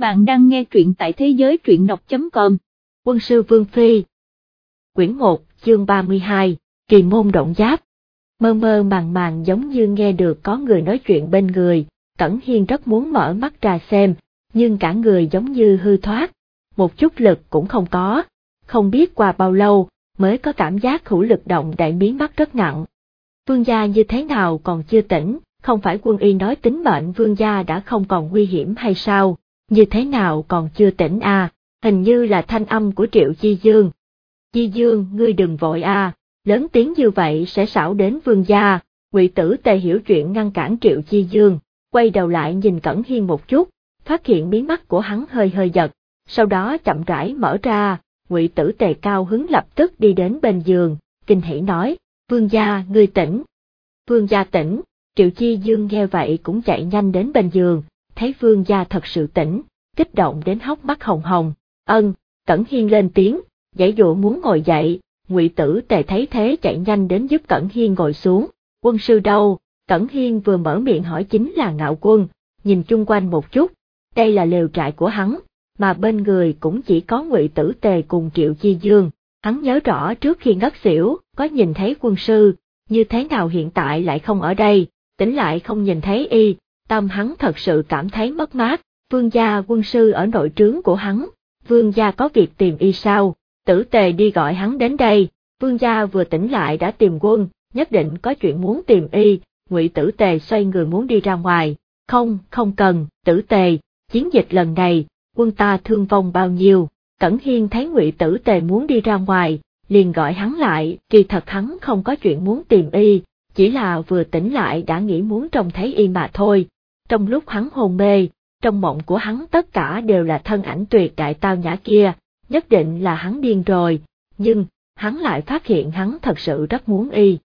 Bạn đang nghe truyện tại thế giới truyện đọc.com. Quân sư Vương Phi. Quyển 1, chương 32, Kỳ môn động giáp. Mơ mơ màng màng giống như nghe được có người nói chuyện bên người, Cẩn Hiên rất muốn mở mắt ra xem, nhưng cả người giống như hư thoát, một chút lực cũng không có, không biết qua bao lâu mới có cảm giác hữu lực động đại biến mắt rất nặng. Vương gia như thế nào còn chưa tỉnh, không phải quân y nói tính mệnh vương gia đã không còn nguy hiểm hay sao, như thế nào còn chưa tỉnh à, hình như là thanh âm của Triệu Chi Dương. Chi Dương, ngươi đừng vội à, lớn tiếng như vậy sẽ xảo đến vương gia, ngụy tử tề hiểu chuyện ngăn cản Triệu Chi Dương, quay đầu lại nhìn Cẩn Hiên một chút, phát hiện mí mắt của hắn hơi hơi giật, sau đó chậm rãi mở ra, ngụy tử tề cao hứng lập tức đi đến bên giường, kinh hỉ nói, vương gia, ngươi tỉnh. Vương gia tỉnh, Triệu Chi Dương nghe vậy cũng chạy nhanh đến bên giường, thấy vương gia thật sự tỉnh, kích động đến hốc mắt hồng hồng, ân, Cẩn Hiên lên tiếng, giải dụ muốn ngồi dậy, ngụy tử tề thấy thế chạy nhanh đến giúp Cẩn Hiên ngồi xuống, quân sư đâu, Cẩn Hiên vừa mở miệng hỏi chính là ngạo quân, nhìn chung quanh một chút, đây là lều trại của hắn, mà bên người cũng chỉ có ngụy tử tề cùng triệu chi dương, hắn nhớ rõ trước khi ngất xỉu, có nhìn thấy quân sư, như thế nào hiện tại lại không ở đây, tỉnh lại không nhìn thấy y, tâm hắn thật sự cảm thấy mất mát, vương gia quân sư ở nội trướng của hắn, vương gia có việc tìm y sao, tử tề đi gọi hắn đến đây, vương gia vừa tỉnh lại đã tìm quân, nhất định có chuyện muốn tìm y, ngụy tử tề xoay người muốn đi ra ngoài, không, không cần, tử tề, chiến dịch lần này, quân ta thương vong bao nhiêu, Cẩn Hiên thấy ngụy tử tề muốn đi ra ngoài, liền gọi hắn lại, kỳ thật hắn không có chuyện muốn tìm y, chỉ là vừa tỉnh lại đã nghĩ muốn trông thấy y mà thôi, trong lúc hắn hôn mê, trong mộng của hắn tất cả đều là thân ảnh tuyệt đại tao nhã kia, nhất định là hắn điên rồi, nhưng, hắn lại phát hiện hắn thật sự rất muốn y.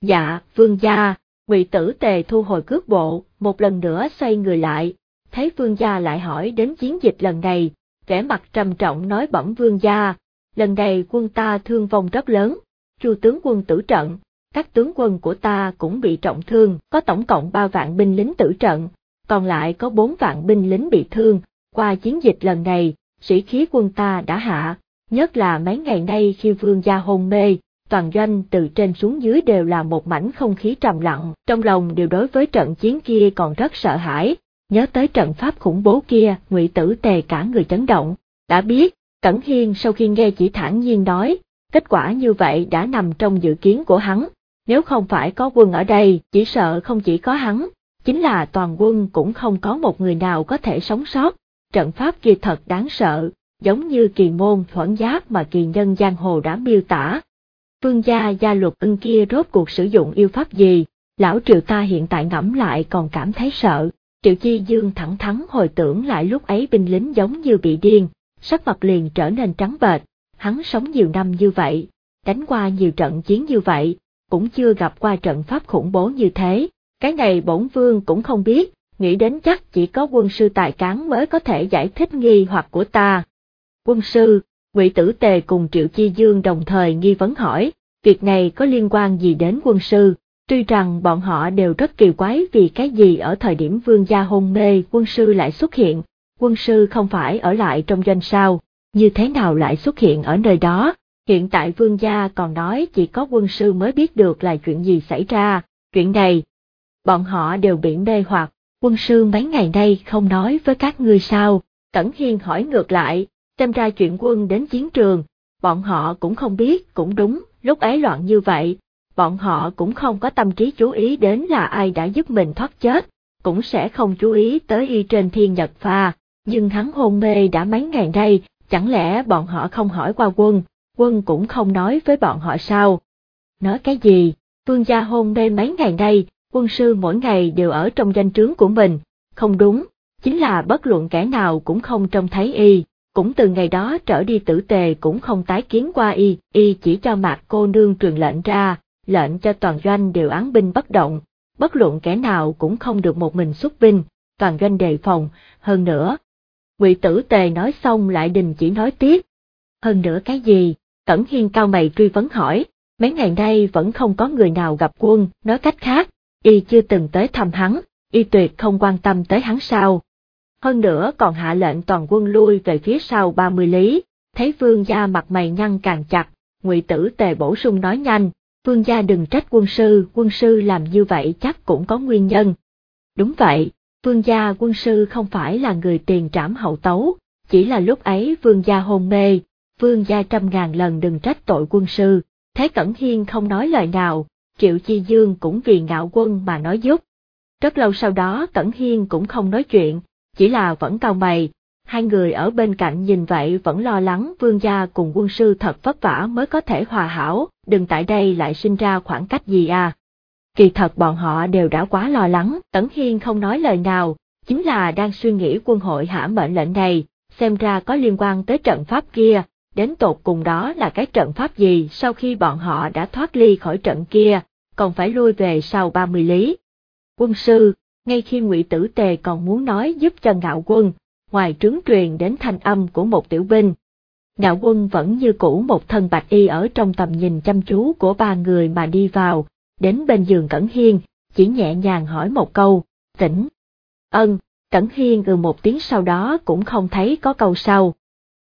Dạ, vương gia, ngụy tử tề thu hồi cước bộ, một lần nữa xoay người lại, thấy vương gia lại hỏi đến chiến dịch lần này, vẻ mặt trầm trọng nói bẩm vương gia, lần này quân ta thương vong rất lớn, chu tướng quân tử trận, các tướng quân của ta cũng bị trọng thương, có tổng cộng 3 vạn binh lính tử trận, còn lại có 4 vạn binh lính bị thương, qua chiến dịch lần này, sĩ khí quân ta đã hạ, nhất là mấy ngày nay khi vương gia hôn mê, toàn doanh từ trên xuống dưới đều là một mảnh không khí trầm lặng, trong lòng đều đối với trận chiến kia còn rất sợ hãi, nhớ tới trận pháp khủng bố kia, ngụy tử tề cả người chấn động, đã biết, Cẩn Hiên sau khi nghe chỉ thản nhiên nói, kết quả như vậy đã nằm trong dự kiến của hắn, nếu không phải có quân ở đây, chỉ sợ không chỉ có hắn, chính là toàn quân cũng không có một người nào có thể sống sót. Trận pháp kia thật đáng sợ, giống như kỳ môn thuẫn giáp mà kỳ nhân giang hồ đã miêu tả. Vương gia gia luật ưng kia rốt cuộc sử dụng yêu pháp gì, lão triệu ta hiện tại ngẫm lại còn cảm thấy sợ. Triệu Chi Dương thẳng thắn hồi tưởng lại lúc ấy binh lính giống như bị điên, sắc mặt liền trở nên trắng bệch, hắn sống nhiều năm như vậy, đánh qua nhiều trận chiến như vậy, cũng chưa gặp qua trận pháp khủng bố như thế, cái này bổn vương cũng không biết, nghĩ đến chắc chỉ có quân sư tài cán mới có thể giải thích nghi hoặc của ta. Quân sư, Ngụy Tử Tề cùng Triệu Chi Dương đồng thời nghi vấn hỏi, việc này có liên quan gì đến quân sư, tuy rằng bọn họ đều rất kỳ quái vì cái gì ở thời điểm vương gia hôn mê quân sư lại xuất hiện, quân sư không phải ở lại trong doanh sao, như thế nào lại xuất hiện ở nơi đó, hiện tại vương gia còn nói chỉ có quân sư mới biết được là chuyện gì xảy ra, chuyện này, bọn họ đều bị mê hoặc, quân sư mấy ngày nay không nói với các ngươi sao, Cẩn Hiên hỏi ngược lại, xem ra chuyện quân đến chiến trường, bọn họ cũng không biết, cũng đúng, lúc ấy loạn như vậy, bọn họ cũng không có tâm trí chú ý đến là ai đã giúp mình thoát chết, cũng sẽ không chú ý tới y trên thiên nhật pha, nhưng hắn hôn mê đã mấy ngày nay, chẳng lẽ bọn họ không hỏi qua quân, quân cũng không nói với bọn họ sao? Nói cái gì? Vương gia hôn mê mấy ngày nay, quân sư mỗi ngày đều ở trong danh trướng của mình, không đúng, chính là bất luận kẻ nào cũng không trông thấy y, cũng từ ngày đó trở đi tử tề cũng không tái kiến qua y, y chỉ cho mạc cô nương truyền lệnh ra, lệnh cho toàn doanh đều án binh bất động, bất luận kẻ nào cũng không được một mình xuất binh, toàn doanh đề phòng, hơn nữa. Ngụy tử tề nói xong lại đình chỉ nói tiếp. Hơn nữa cái gì? Cẩn Hiên cao mày truy vấn hỏi, mấy ngày nay vẫn không có người nào gặp quân, nói cách khác, y chưa từng tới thăm hắn, y tuyệt không quan tâm tới hắn sao. hơn nữa còn hạ lệnh toàn quân lui về phía sau 30 lý, thấy vương gia mặt mày nhăn càng chặt, ngụy tử tề bổ sung nói nhanh, vương gia đừng trách quân sư, quân sư làm như vậy chắc cũng có nguyên nhân. Đúng vậy, vương gia quân sư không phải là người tiền trảm hậu tấu, chỉ là lúc ấy vương gia hôn mê, vương gia trăm ngàn lần đừng trách tội quân sư, Thế Cẩn Hiên không nói lời nào, Triệu Chi Dương cũng vì ngạo quân mà nói giúp. Rất lâu sau đó Cẩn Hiên cũng không nói chuyện, chỉ là vẫn cau mày, hai người ở bên cạnh nhìn vậy vẫn lo lắng vương gia cùng quân sư thật vất vả mới có thể hòa hảo, đừng tại đây lại sinh ra khoảng cách gì à. Kỳ thật bọn họ đều đã quá lo lắng, Tấn Hiên không nói lời nào, chính là đang suy nghĩ quân hội hạ mệnh lệnh này, xem ra có liên quan tới trận pháp kia, đến tột cùng đó là cái trận pháp gì sau khi bọn họ đã thoát ly khỏi trận kia, còn phải lui về sau 30 lý. Quân sư, ngay khi ngụy Tử Tề còn muốn nói giúp cho ngạo quân, ngoài trướng truyền đến thanh âm của một tiểu binh. Ngạo quân vẫn như cũ một thân bạch y ở trong tầm nhìn chăm chú của ba người mà đi vào, đến bên giường Cẩn Hiên, chỉ nhẹ nhàng hỏi một câu, tỉnh. Ân, Cẩn Hiên ừ một tiếng sau đó cũng không thấy có câu sau.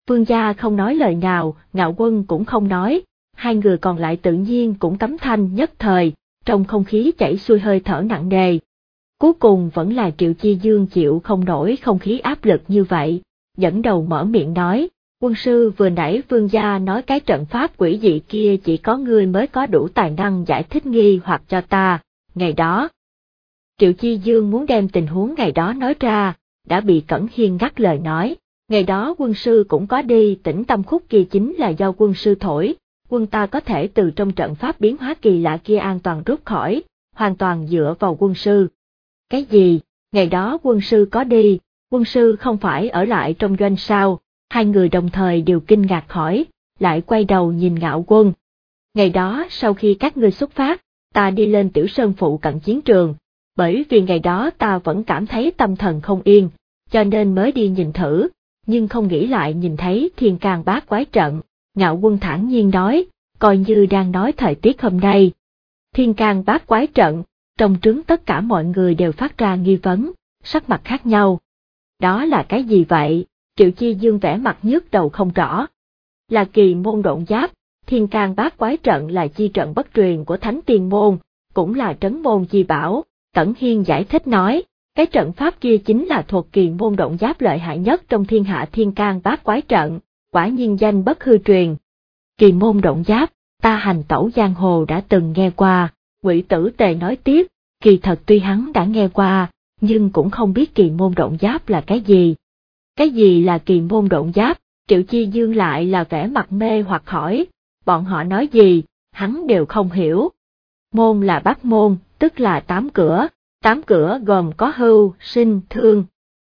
Vương gia không nói lời nào, ngạo quân cũng không nói, hai người còn lại tự nhiên cũng tấm thanh nhất thời, trong không khí chảy xuôi hơi thở nặng nề, Cuối cùng vẫn là Triệu Chi Dương chịu không nổi không khí áp lực như vậy, dẫn đầu mở miệng nói, quân sư vừa nãy vương gia nói cái trận pháp quỷ dị kia chỉ có ngươi mới có đủ tài năng giải thích nghi hoặc cho ta, ngày đó. Triệu Chi Dương muốn đem tình huống ngày đó nói ra, đã bị Cẩn Hiên ngắt lời nói, ngày đó quân sư cũng có đi tỉnh tâm khúc kỳ chính là do quân sư thổi, quân ta có thể từ trong trận pháp biến hóa kỳ lạ kia an toàn rút khỏi, hoàn toàn dựa vào quân sư. Cái gì, ngày đó quân sư có đi, quân sư không phải ở lại trong doanh sao, hai người đồng thời đều kinh ngạc hỏi, lại quay đầu nhìn ngạo quân. Ngày đó sau khi các ngươi xuất phát, ta đi lên tiểu sơn phụ cận chiến trường, bởi vì ngày đó ta vẫn cảm thấy tâm thần không yên, cho nên mới đi nhìn thử, nhưng không nghĩ lại nhìn thấy thiên càng bát quái trận, ngạo quân thản nhiên nói, coi như đang nói thời tiết hôm nay. Thiên càng bát quái trận, trong trứng tất cả mọi người đều phát ra nghi vấn, sắc mặt khác nhau. Đó là cái gì vậy? Triệu Chi Dương vẽ mặt nhức đầu không rõ. Là kỳ môn độn giáp, thiên can bát quái trận là chi trận bất truyền của Thánh Tiên Môn, cũng là trấn môn chi bảo, Tẩn Hiên giải thích nói, cái trận pháp kia chính là thuộc kỳ môn động giáp lợi hại nhất trong thiên hạ thiên can bát quái trận, quả nhiên danh bất hư truyền. Kỳ môn động giáp, ta hành tẩu giang hồ đã từng nghe qua, quỷ Tử Tề nói tiếp, kỳ thật tuy hắn đã nghe qua, nhưng cũng không biết kỳ môn động giáp là cái gì. Cái gì là kỳ môn động giáp, Triệu Chi Dương lại là vẻ mặt mê hoặc hỏi, bọn họ nói gì, hắn đều không hiểu. Môn là bát môn, tức là tám cửa, tám cửa gồm có hưu, sinh, thương,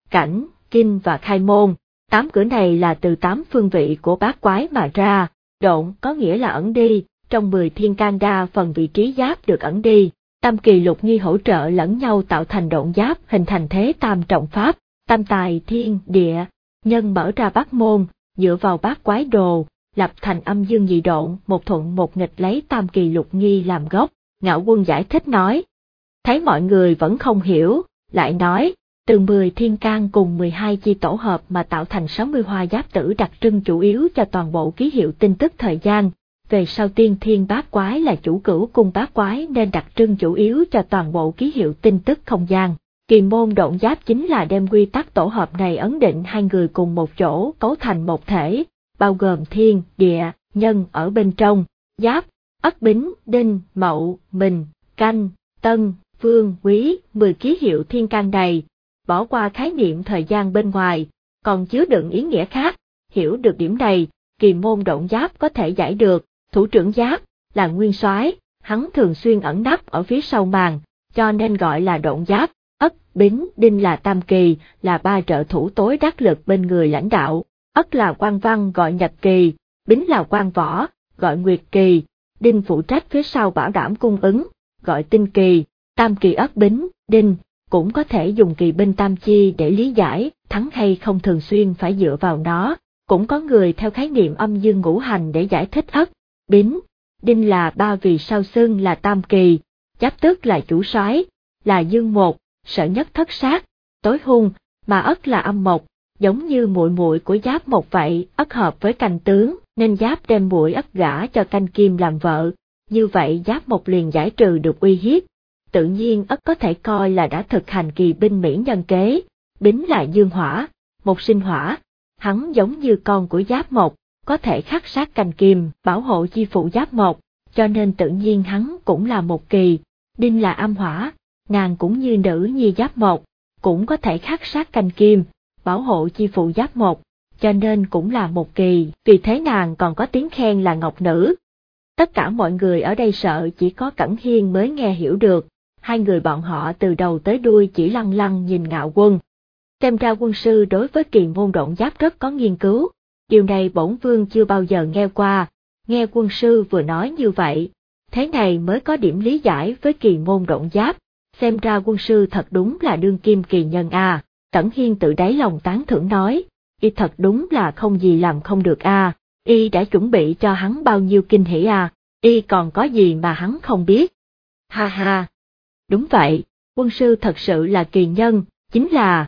cảnh, kinh và khai môn. Tám cửa này là từ tám phương vị của bát quái mà ra, độn có nghĩa là ẩn đi, trong 10 thiên can đa phần vị trí giáp được ẩn đi, tam kỳ lục nghi hỗ trợ lẫn nhau tạo thành độn giáp hình thành thế tam trọng pháp, tam tài thiên địa, nhân mở ra bát môn, dựa vào bát quái đồ, lập thành âm dương nhị độn, một thuận một nghịch lấy tam kỳ lục nghi làm gốc, ngạo quân giải thích nói. Thấy mọi người vẫn không hiểu, lại nói, từ 10 thiên can cùng 12 chi tổ hợp mà tạo thành 60 hoa giáp tử đặc trưng chủ yếu cho toàn bộ ký hiệu tin tức thời gian, về sau tiên thiên bát quái là chủ cửu cung bát quái nên đặc trưng chủ yếu cho toàn bộ ký hiệu tin tức không gian. Kỳ môn động giáp chính là đem quy tắc tổ hợp này ấn định hai người cùng một chỗ cấu thành một thể, bao gồm thiên, địa, nhân ở bên trong, giáp, ất bính, đinh, mậu, mình, canh, tân, vương, quý, mười ký hiệu thiên can này, bỏ qua khái niệm thời gian bên ngoài, còn chứa đựng ý nghĩa khác, hiểu được điểm này, kỳ môn động giáp có thể giải được, Thủ trưởng giáp là nguyên soái, hắn thường xuyên ẩn nấp ở phía sau màn, cho nên gọi là động giáp, ất, bính, đinh là tam kỳ, là ba trợ thủ tối đắc lực bên người lãnh đạo, ất là quan văn gọi nhật kỳ, bính là quan võ, gọi nguyệt kỳ, đinh phụ trách phía sau bảo đảm cung ứng, gọi tinh kỳ, tam kỳ ất bính, đinh, cũng có thể dùng kỳ binh tam chi để lý giải, thắng hay không thường xuyên phải dựa vào nó, cũng có người theo khái niệm âm dương ngũ hành để giải thích ất, Bính, Đinh là ba vì sao xưng là tam kỳ, giáp tức là chủ soái, là dương một, sợ nhất thất sát, tối hung, mà ất là âm mộc, giống như muội muội của giáp mộc vậy, ất hợp với canh tướng, nên giáp đem muội ất gả cho canh kim làm vợ, như vậy giáp mộc liền giải trừ được uy hiếp. Tự nhiên ất có thể coi là đã thực hành kỳ binh mỹ nhân kế, bính là dương hỏa, một sinh hỏa, hắn giống như con của giáp mộc, có thể khắc sát cành kìm, bảo hộ chi phụ giáp mộc, cho nên tự nhiên hắn cũng là một kỳ, đinh là âm hỏa, nàng cũng như nữ nhi giáp mộc, cũng có thể khắc sát cành kim, bảo hộ chi phụ giáp mộc, cho nên cũng là một kỳ, vì thế nàng còn có tiếng khen là ngọc nữ. Tất cả mọi người ở đây sợ chỉ có Cẩn Hiên mới nghe hiểu được, hai người bọn họ từ đầu tới đuôi chỉ lăng lăng nhìn ngạo quân. Xem ra quân sư đối với kỳ môn động giáp rất có nghiên cứu, điều này bổn vương chưa bao giờ nghe qua, nghe quân sư vừa nói như vậy, thế này mới có điểm lý giải với kỳ môn động giáp, xem ra quân sư thật đúng là đương kim kỳ nhân à, Cẩn Hiên tự đáy lòng tán thưởng nói, y thật đúng là không gì làm không được à, y đã chuẩn bị cho hắn bao nhiêu kinh hỉ à, y còn có gì mà hắn không biết. Ha ha, đúng vậy, quân sư thật sự là kỳ nhân, chính là,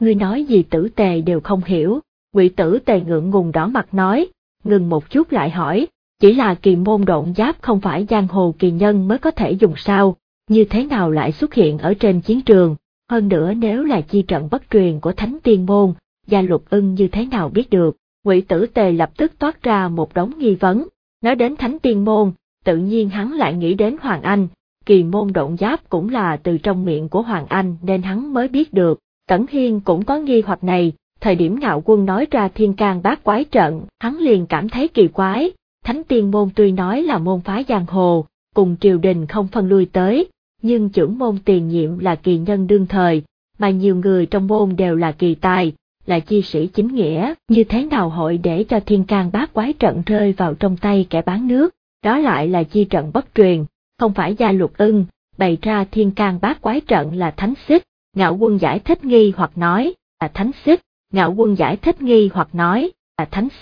ngươi nói gì tử tề đều không hiểu, quỷ tử tề ngượng ngùng đỏ mặt nói, ngừng một chút lại hỏi, chỉ là kỳ môn độn giáp không phải giang hồ kỳ nhân mới có thể dùng sao, như thế nào lại xuất hiện ở trên chiến trường, hơn nữa nếu là chi trận bất truyền của thánh tiên môn, gia lục ưng như thế nào biết được, ngụy tử tề lập tức toát ra một đống nghi vấn, nói đến thánh tiên môn, tự nhiên hắn lại nghĩ đến Hoàng Anh, kỳ môn động giáp cũng là từ trong miệng của Hoàng Anh nên hắn mới biết được, Cẩn Hiên cũng có nghi hoặc này, thời điểm ngạo quân nói ra thiên can bát quái trận, hắn liền cảm thấy kỳ quái, thánh tiên môn tuy nói là môn phái giang hồ, cùng triều đình không phân lui tới, nhưng trưởng môn tiền nhiệm là kỳ nhân đương thời, mà nhiều người trong môn đều là kỳ tài, là chi sĩ chính nghĩa, như thế nào hội để cho thiên can bát quái trận rơi vào trong tay kẻ bán nước, đó lại là chi trận bất truyền, không phải gia luật ưng, bày ra thiên can bát quái trận là thánh xích, ngạo quân giải thích nghi hoặc nói, là thánh xích, ngạo quân giải thích nghi hoặc nói, là thánh xích.